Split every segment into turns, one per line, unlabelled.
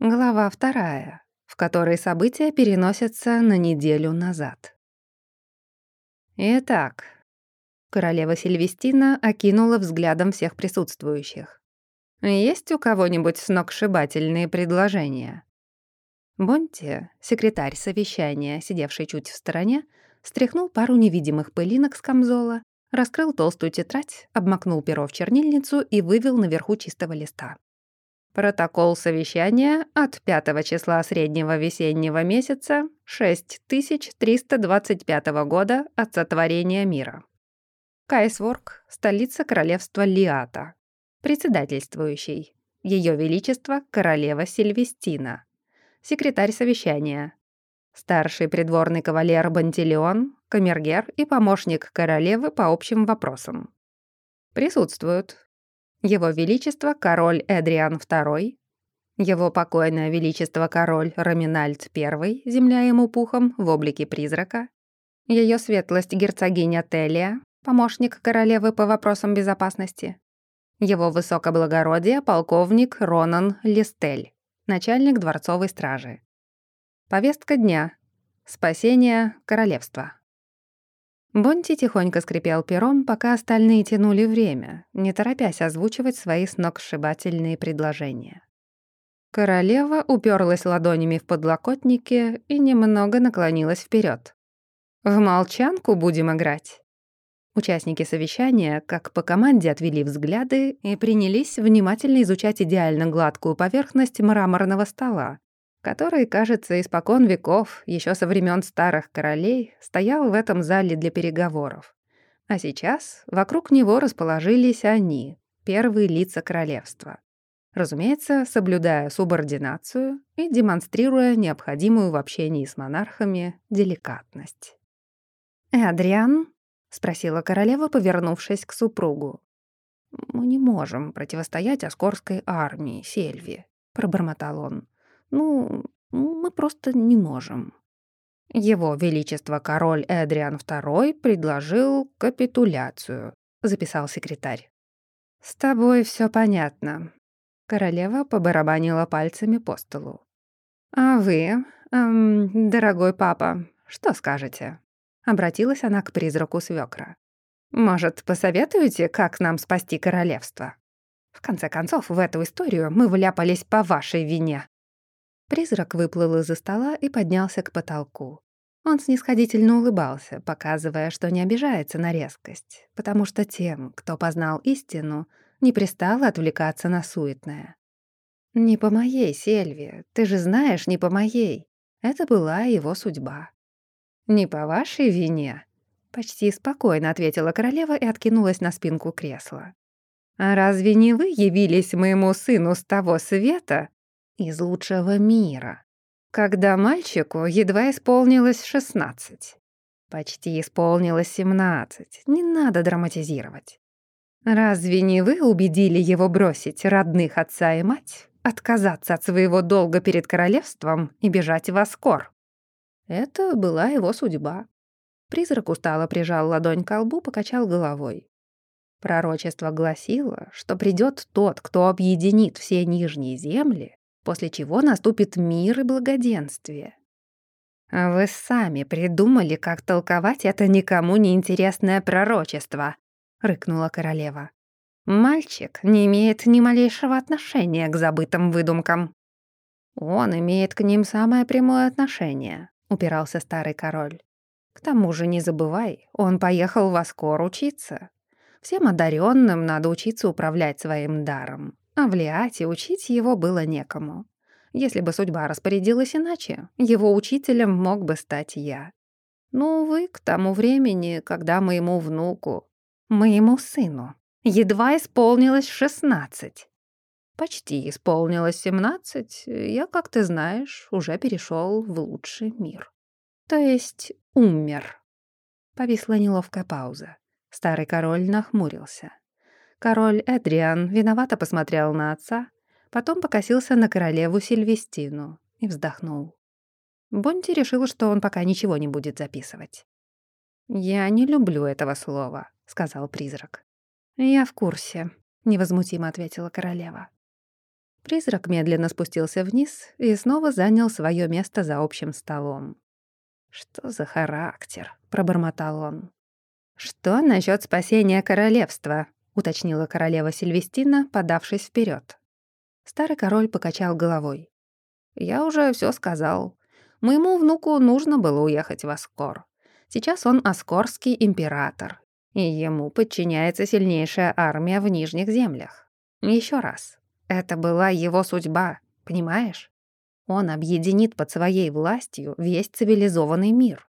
Глава вторая, в которой события переносятся на неделю назад. Итак, королева Сильвестина окинула взглядом всех присутствующих. Есть у кого-нибудь сногсшибательные предложения? Бонти, секретарь совещания, сидевший чуть в стороне, стряхнул пару невидимых пылинок с камзола, раскрыл толстую тетрадь, обмакнул перо в чернильницу и вывел наверху чистого листа. Протокол совещания от 5 числа среднего весеннего месяца 6325 года от сотворения мира. Кайсворк, столица королевства Лиата. Председательствующий. Ее Величество королева Сильвестина. Секретарь совещания. Старший придворный кавалер Бантилеон, камергер и помощник королевы по общим вопросам. Присутствуют его Величество король Эдриан II, Его покойное Величество король Раминальд I, земля ему пухом в облике призрака, Ее светлость герцогиня Телия, помощник королевы по вопросам безопасности, Его высокоблагородие полковник Ронан Листель, начальник дворцовой стражи. Повестка дня. Спасение королевства. Бонти тихонько скрипел пером, пока остальные тянули время, не торопясь озвучивать свои сногсшибательные предложения. Королева уперлась ладонями в подлокотники и немного наклонилась вперед. «В молчанку будем играть?» Участники совещания, как по команде, отвели взгляды и принялись внимательно изучать идеально гладкую поверхность мраморного стола, который, кажется, испокон веков, еще со времен старых королей, стоял в этом зале для переговоров. А сейчас вокруг него расположились они, первые лица королевства. Разумеется, соблюдая субординацию и демонстрируя необходимую в общении с монархами деликатность. «Эдриан?» — спросила королева, повернувшись к супругу. «Мы не можем противостоять Оскорской армии, Сельви», — пробормотал он. Ну, мы просто не можем. Его Величество король Эдриан II предложил капитуляцию, записал секретарь. С тобой все понятно. Королева побарабанила пальцами по столу. А вы, эм, дорогой папа, что скажете? Обратилась она к призраку свекра. Может, посоветуете, как нам спасти королевство? В конце концов, в эту историю мы вляпались по вашей вине. Призрак выплыл из-за стола и поднялся к потолку. Он снисходительно улыбался, показывая, что не обижается на резкость, потому что тем, кто познал истину, не пристало отвлекаться на суетное. «Не по моей, Сельви, ты же знаешь, не по моей. Это была его судьба». «Не по вашей вине», — почти спокойно ответила королева и откинулась на спинку кресла. «А разве не вы явились моему сыну с того света из лучшего мира. Когда мальчику едва исполнилось 16. Почти исполнилось 17. Не надо драматизировать. Разве не вы убедили его бросить родных отца и мать, отказаться от своего долга перед королевством и бежать в Аскор? Это была его судьба. Призрак устало прижал ладонь к лбу, покачал головой. Пророчество гласило, что придет тот, кто объединит все нижние земли после чего наступит мир и благоденствие. А «Вы сами придумали, как толковать это никому не интересное пророчество», — рыкнула королева. «Мальчик не имеет ни малейшего отношения к забытым выдумкам». «Он имеет к ним самое прямое отношение», — упирался старый король. «К тому же не забывай, он поехал в Аскор учиться. Всем одаренным надо учиться управлять своим даром. А в Лиате учить его было некому. Если бы судьба распорядилась иначе, его учителем мог бы стать я. Но, увы, к тому времени, когда моему внуку, моему сыну, едва исполнилось шестнадцать. Почти исполнилось семнадцать, я, как ты знаешь, уже перешел в лучший мир. То есть умер. Повисла неловкая пауза. Старый король нахмурился. Король Эдриан виновато посмотрел на отца, потом покосился на королеву Сильвестину и вздохнул. Бонти решил, что он пока ничего не будет записывать. «Я не люблю этого слова», — сказал призрак. «Я в курсе», — невозмутимо ответила королева. Призрак медленно спустился вниз и снова занял свое место за общим столом. «Что за характер?» — пробормотал он. «Что насчет спасения королевства?» — уточнила королева Сильвестина, подавшись вперед. Старый король покачал головой. «Я уже все сказал. Моему внуку нужно было уехать в Аскор. Сейчас он аскорский император, и ему подчиняется сильнейшая армия в Нижних землях. Еще раз, это была его судьба, понимаешь? Он объединит под своей властью весь цивилизованный мир.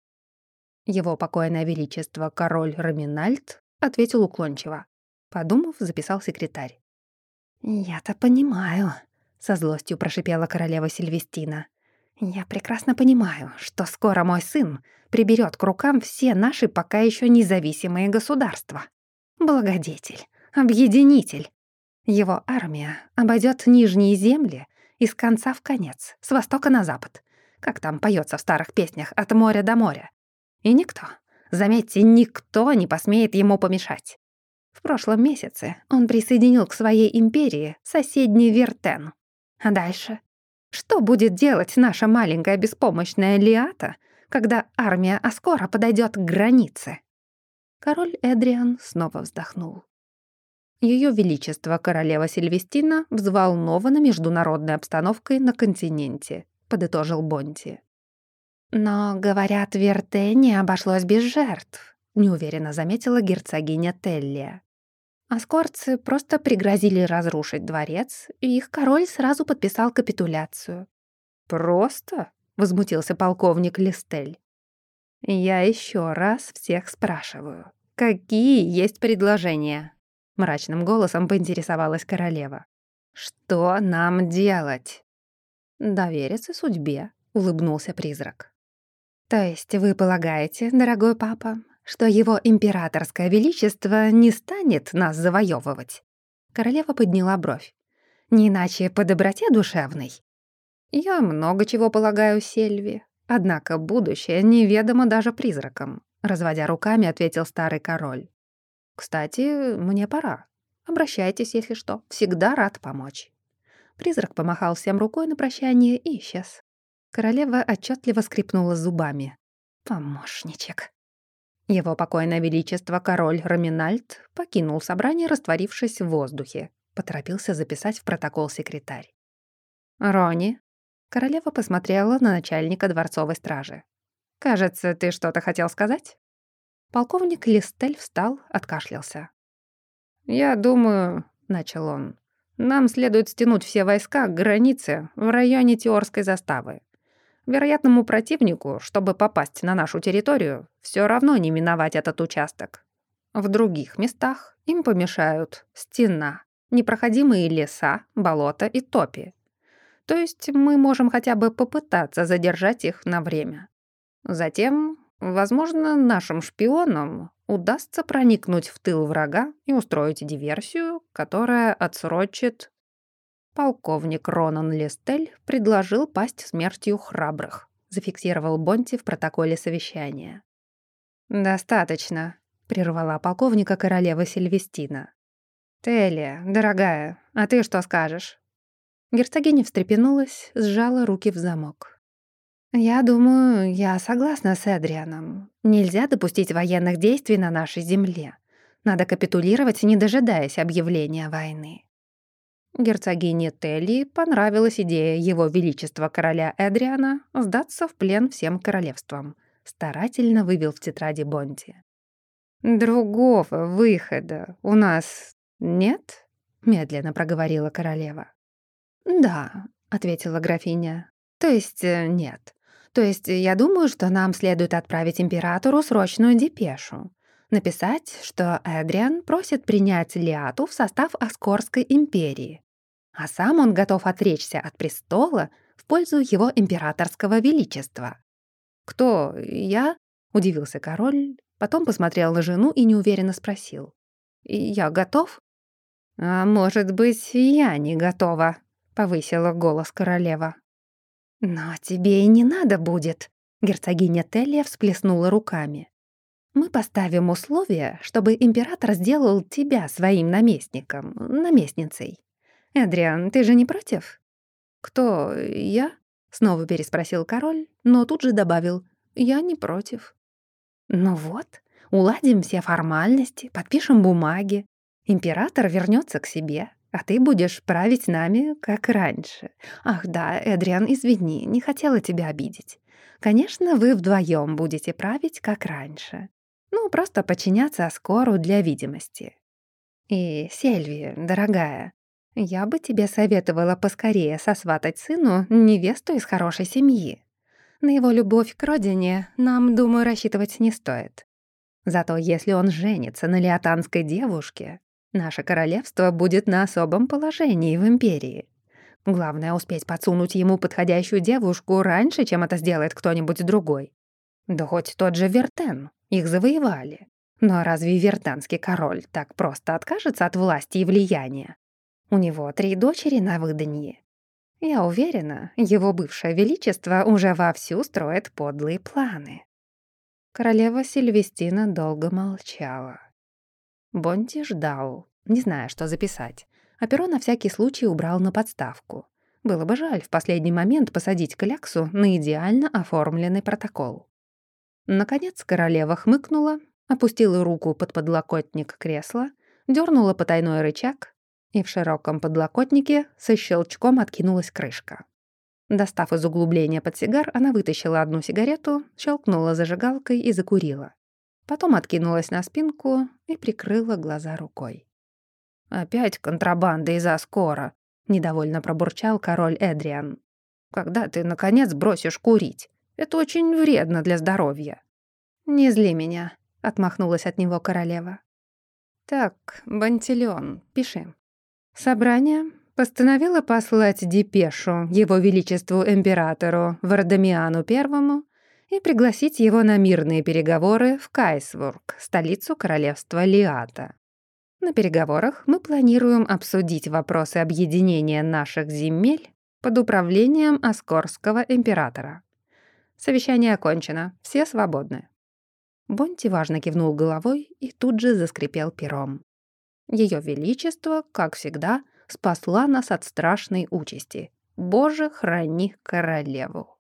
Его покойное величество король Раминальд ответил уклончиво. Подумав, записал секретарь. «Я-то понимаю», — со злостью прошипела королева Сильвестина. «Я прекрасно понимаю, что скоро мой сын приберет к рукам все наши пока еще независимые государства. Благодетель, объединитель, его армия обойдет нижние земли из конца в конец, с востока на запад, как там поется в старых песнях «От моря до моря». И никто, заметьте, никто не посмеет ему помешать. Прошлом месяце он присоединил к своей империи соседний Вертен. А дальше? Что будет делать наша маленькая беспомощная Лиата, когда армия Аскора подойдет к границе? Король Эдриан снова вздохнул. Ее Величество королева Сильвестина взволнована международной обстановкой на континенте, подытожил Бонти. Но, говорят, Вертене обошлось без жертв, неуверенно заметила герцогиня Теллия. Аскорцы просто пригрозили разрушить дворец, и их король сразу подписал капитуляцию. «Просто?» — возмутился полковник Листель. «Я еще раз всех спрашиваю, какие есть предложения?» — мрачным голосом поинтересовалась королева. «Что нам делать?» «Довериться судьбе», — улыбнулся призрак. «То есть вы полагаете, дорогой папа, что его императорское величество не станет нас завоевывать?» Королева подняла бровь. «Не иначе по доброте душевной?» «Я много чего полагаю Сельви, однако будущее неведомо даже призракам», разводя руками, ответил старый король. «Кстати, мне пора. Обращайтесь, если что. Всегда рад помочь». Призрак помахал всем рукой на прощание и исчез. Королева отчетливо скрипнула зубами. «Помощничек». Его покойное величество король Раминальд покинул собрание, растворившись в воздухе. Поторопился записать в протокол секретарь. «Рони». Королева посмотрела на начальника дворцовой стражи. «Кажется, ты что-то хотел сказать?» Полковник Листель встал, откашлялся. «Я думаю», — начал он, — «нам следует стянуть все войска к границе в районе Теорской заставы. Вероятному противнику, чтобы попасть на нашу территорию, все равно не миновать этот участок. В других местах им помешают стена, непроходимые леса, болота и топи. То есть мы можем хотя бы попытаться задержать их на время. Затем Возможно, нашим шпионам удастся проникнуть в тыл врага и устроить диверсию, которая отсрочит... Полковник Ронан Лестель предложил пасть смертью храбрых, зафиксировал Бонти в протоколе совещания. «Достаточно», — прервала полковника королева Сильвестина. «Телия, дорогая, а ты что скажешь?» Герцогиня встрепенулась, сжала руки в замок. «Я думаю, я согласна с Эдрианом. Нельзя допустить военных действий на нашей земле. Надо капитулировать, не дожидаясь объявления войны». Герцогине Телли понравилась идея его величества короля Эдриана сдаться в плен всем королевствам. Старательно вывел в тетради Бонти. «Другого выхода у нас нет?» — медленно проговорила королева. «Да», — ответила графиня. «То есть э, нет. То есть я думаю, что нам следует отправить императору срочную депешу. Написать, что Эдриан просит принять Лиату в состав Аскорской империи. А сам он готов отречься от престола в пользу его императорского величества. «Кто? Я?» — удивился король, потом посмотрел на жену и неуверенно спросил. «Я готов?» «А может быть, я не готова», — повысила голос королева. «Но тебе и не надо будет», — герцогиня Теллия всплеснула руками. «Мы поставим условие, чтобы император сделал тебя своим наместником, наместницей. Эдриан, ты же не против?» «Кто, я?» — снова переспросил король, но тут же добавил «Я не против». «Ну вот, уладим все формальности, подпишем бумаги. Император вернется к себе, а ты будешь править нами, как раньше. Ах да, Эдриан, извини, не хотела тебя обидеть. Конечно, вы вдвоем будете править, как раньше. Ну, просто подчиняться Аскору для видимости. И, Сельви, дорогая, я бы тебе советовала поскорее сосватать сыну невесту из хорошей семьи. На его любовь к родине нам, думаю, рассчитывать не стоит. Зато если он женится на леотанской девушке, наше королевство будет на особом положении в империи. Главное — успеть подсунуть ему подходящую девушку раньше, чем это сделает кто-нибудь другой. Да хоть тот же Вертен, их завоевали. Но разве вертанский король так просто откажется от власти и влияния? У него три дочери на выданье. Я уверена, его бывшее величество уже вовсю строит подлые планы. Королева Сильвестина долго молчала. Бонти ждал, не зная, что записать, а перо на всякий случай убрал на подставку. Было бы жаль в последний момент посадить кляксу на идеально оформленный протокол. Наконец королева хмыкнула, опустила руку под подлокотник кресла, дернула потайной рычаг, и в широком подлокотнике со щелчком откинулась крышка. Достав из углубления под сигар, она вытащила одну сигарету, щелкнула зажигалкой и закурила. Потом откинулась на спинку и прикрыла глаза рукой. «Опять контрабанда из Аскора», — недовольно пробурчал король Эдриан. «Когда ты, наконец, бросишь курить? Это очень вредно для здоровья». «Не зли меня», — отмахнулась от него королева. «Так, Бантилеон, пиши. Собрание постановило послать депешу его величеству императору Вардамиану Первому и пригласить его на мирные переговоры в Кайсвург, столицу королевства Лиата. На переговорах мы планируем обсудить вопросы объединения наших земель под управлением Оскорского императора. Совещание окончено, все свободны. Бонти важно кивнул головой и тут же заскрипел пером. Ее Величество, как всегда, спасла нас от страшной участи. Боже, храни королеву.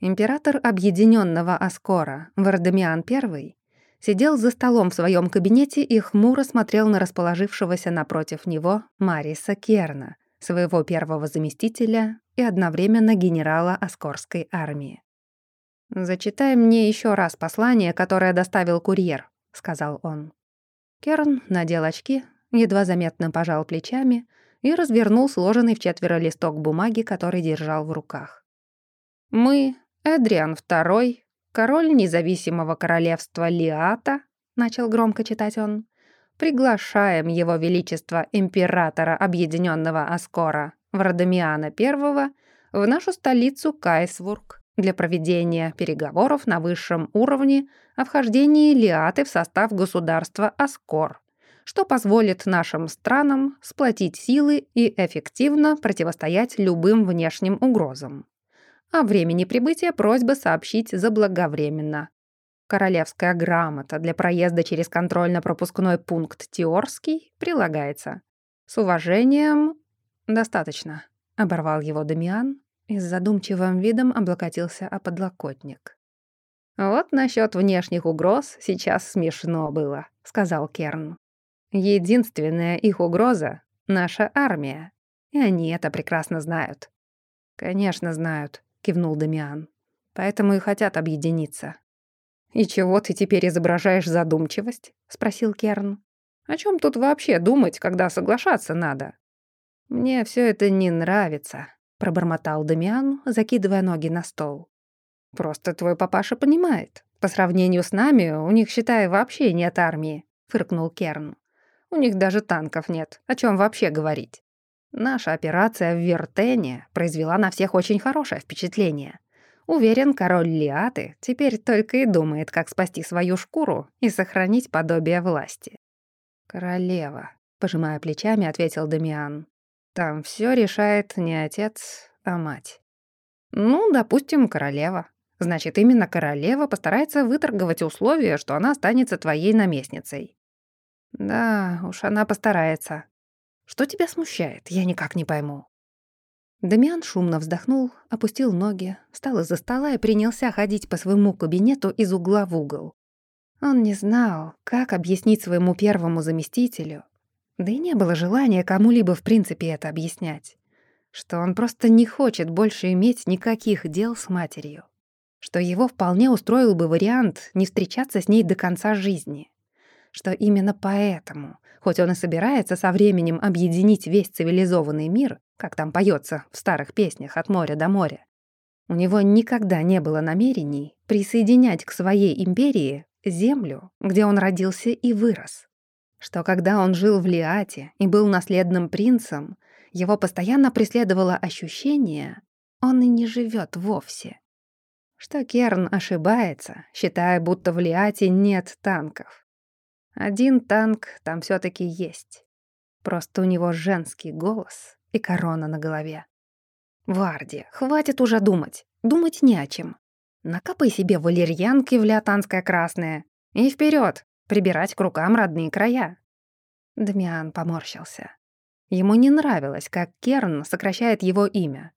Император Объединенного Аскора, Вардамиан I, сидел за столом в своем кабинете и хмуро смотрел на расположившегося напротив него Мариса Керна, своего первого заместителя и одновременно генерала Оскорской армии. «Зачитай мне еще раз послание, которое доставил курьер», — сказал он. Керн надел очки, едва заметно пожал плечами и развернул сложенный в четверо листок бумаги, который держал в руках. «Мы, Эдриан II, король независимого королевства Лиата», — начал громко читать он, «приглашаем его величество императора Объединенного Аскора Врадамиана I в нашу столицу Кайсвург для проведения переговоров на высшем уровне о вхождении Лиаты в состав государства Аскор, что позволит нашим странам сплотить силы и эффективно противостоять любым внешним угрозам. О времени прибытия просьба сообщить заблаговременно. Королевская грамота для проезда через контрольно-пропускной пункт Теорский прилагается. С уважением... Достаточно, — оборвал его Дамиан и с задумчивым видом облокотился о подлокотник. «Вот насчет внешних угроз сейчас смешно было», — сказал Керн. «Единственная их угроза — наша армия, и они это прекрасно знают». «Конечно знают», — кивнул Дамиан. «Поэтому и хотят объединиться». «И чего ты теперь изображаешь задумчивость?» — спросил Керн. «О чем тут вообще думать, когда соглашаться надо?» «Мне все это не нравится», пробормотал Дамиан, закидывая ноги на стол. «Просто твой папаша понимает. По сравнению с нами, у них, считай, вообще нет армии», — фыркнул Керн. «У них даже танков нет. О чем вообще говорить? Наша операция в Вертене произвела на всех очень хорошее впечатление. Уверен, король Лиаты теперь только и думает, как спасти свою шкуру и сохранить подобие власти». «Королева», — пожимая плечами, ответил Дамиан. Там все решает не отец, а мать. Ну, допустим, королева. Значит, именно королева постарается выторговать условия, что она останется твоей наместницей. Да, уж она постарается. Что тебя смущает? Я никак не пойму». Дамиан шумно вздохнул, опустил ноги, встал из-за стола и принялся ходить по своему кабинету из угла в угол. Он не знал, как объяснить своему первому заместителю, да и не было желания кому-либо в принципе это объяснять, что он просто не хочет больше иметь никаких дел с матерью, что его вполне устроил бы вариант не встречаться с ней до конца жизни, что именно поэтому, хоть он и собирается со временем объединить весь цивилизованный мир, как там поется в старых песнях «От моря до моря». У него никогда не было намерений присоединять к своей империи землю, где он родился и вырос. Что когда он жил в Лиате и был наследным принцем, его постоянно преследовало ощущение, он и не живет вовсе. Что Керн ошибается, считая, будто в Лиате нет танков. Один танк там все таки есть. Просто у него женский голос и корона на голове. «Варди, хватит уже думать. Думать не о чем. Накапай себе валерьянки в лятанское красное и вперед, прибирать к рукам родные края». Дмиан поморщился. Ему не нравилось, как Керн сокращает его имя.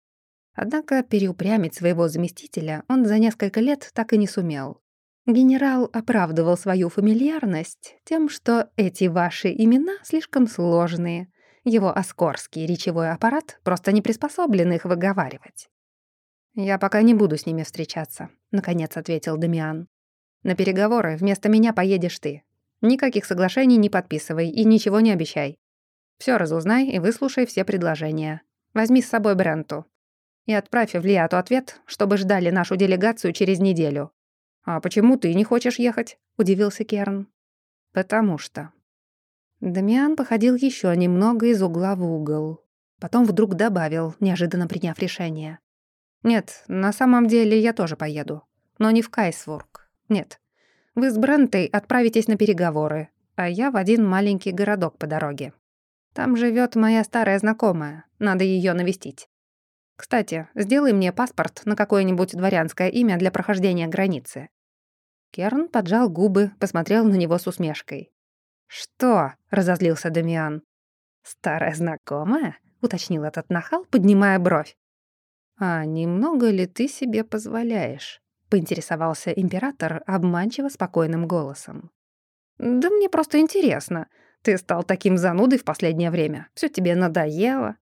Однако переупрямить своего заместителя он за несколько лет так и не сумел. Генерал оправдывал свою фамильярность тем, что эти ваши имена слишком сложные, его оскорский речевой аппарат просто не приспособлен их выговаривать. «Я пока не буду с ними встречаться», — наконец ответил Дамиан. «На переговоры вместо меня поедешь ты. Никаких соглашений не подписывай и ничего не обещай. Все разузнай и выслушай все предложения. Возьми с собой Бренту. И отправь в Лиату ответ, чтобы ждали нашу делегацию через неделю». «А почему ты не хочешь ехать?» — удивился Керн. «Потому что», Дамиан походил еще немного из угла в угол. Потом вдруг добавил, неожиданно приняв решение. «Нет, на самом деле я тоже поеду. Но не в Кайсворк. Нет. Вы с Брентой отправитесь на переговоры, а я в один маленький городок по дороге. Там живет моя старая знакомая, надо ее навестить. Кстати, сделай мне паспорт на какое-нибудь дворянское имя для прохождения границы». Керн поджал губы, посмотрел на него с усмешкой. «Что?» — разозлился Дамиан. «Старая знакомая?» — уточнил этот нахал, поднимая бровь. «А немного ли ты себе позволяешь?» — поинтересовался император обманчиво спокойным голосом. «Да мне просто интересно. Ты стал таким занудой в последнее время. Все тебе надоело.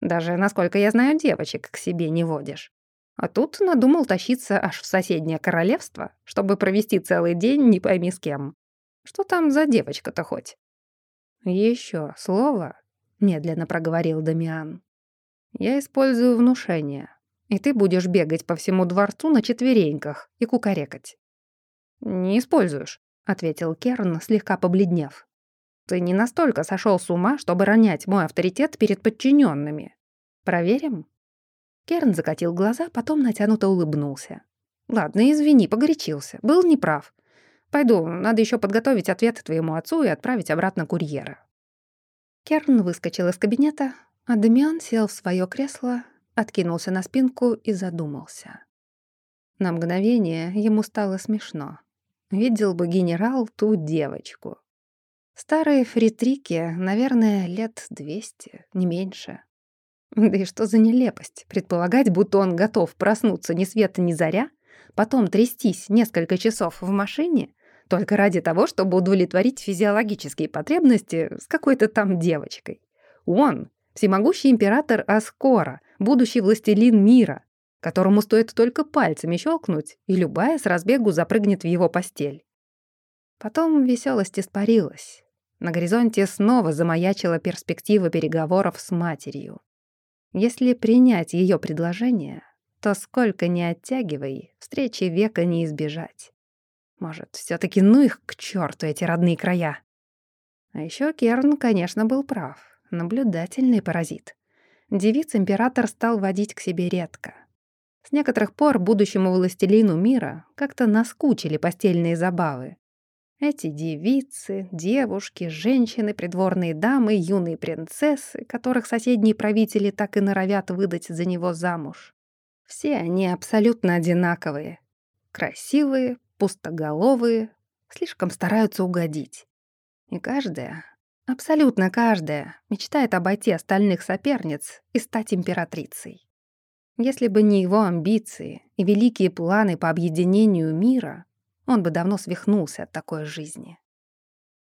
Даже, насколько я знаю, девочек к себе не водишь. А тут надумал тащиться аж в соседнее королевство, чтобы провести целый день не пойми с кем. Что там за девочка-то хоть?» Еще слово», — медленно проговорил Дамиан. «Я использую внушение, и ты будешь бегать по всему дворцу на четвереньках и кукарекать». «Не используешь», — ответил Керн, слегка побледнев. «Ты не настолько сошел с ума, чтобы ронять мой авторитет перед подчиненными. Проверим?» Керн закатил глаза, потом натянуто улыбнулся. «Ладно, извини, погорячился. Был неправ. Пойду, надо еще подготовить ответ твоему отцу и отправить обратно курьера». Керн выскочил из кабинета, а Дамиан сел в свое кресло, откинулся на спинку и задумался. На мгновение ему стало смешно. Видел бы генерал ту девочку. Старые фритрики, наверное, лет двести, не меньше. Да и что за нелепость предполагать, будто он готов проснуться ни света ни заря, потом трястись несколько часов в машине только ради того, чтобы удовлетворить физиологические потребности с какой-то там девочкой. Он — всемогущий император Аскора, будущий властелин мира, которому стоит только пальцами щелкнуть, и любая с разбегу запрыгнет в его постель. Потом веселость испарилась. На горизонте снова замаячила перспектива переговоров с матерью. Если принять ее предложение, то сколько ни оттягивай, встречи века не избежать. Может, все таки ну их к черту эти родные края? А еще Керн, конечно, был прав. Наблюдательный паразит. Девиц император стал водить к себе редко. С некоторых пор будущему властелину мира как-то наскучили постельные забавы. Эти девицы, девушки, женщины, придворные дамы, юные принцессы, которых соседние правители так и норовят выдать за него замуж. Все они абсолютно одинаковые. Красивые, пустоголовые, слишком стараются угодить. И каждая Абсолютно каждая мечтает обойти остальных соперниц и стать императрицей. Если бы не его амбиции и великие планы по объединению мира, он бы давно свихнулся от такой жизни.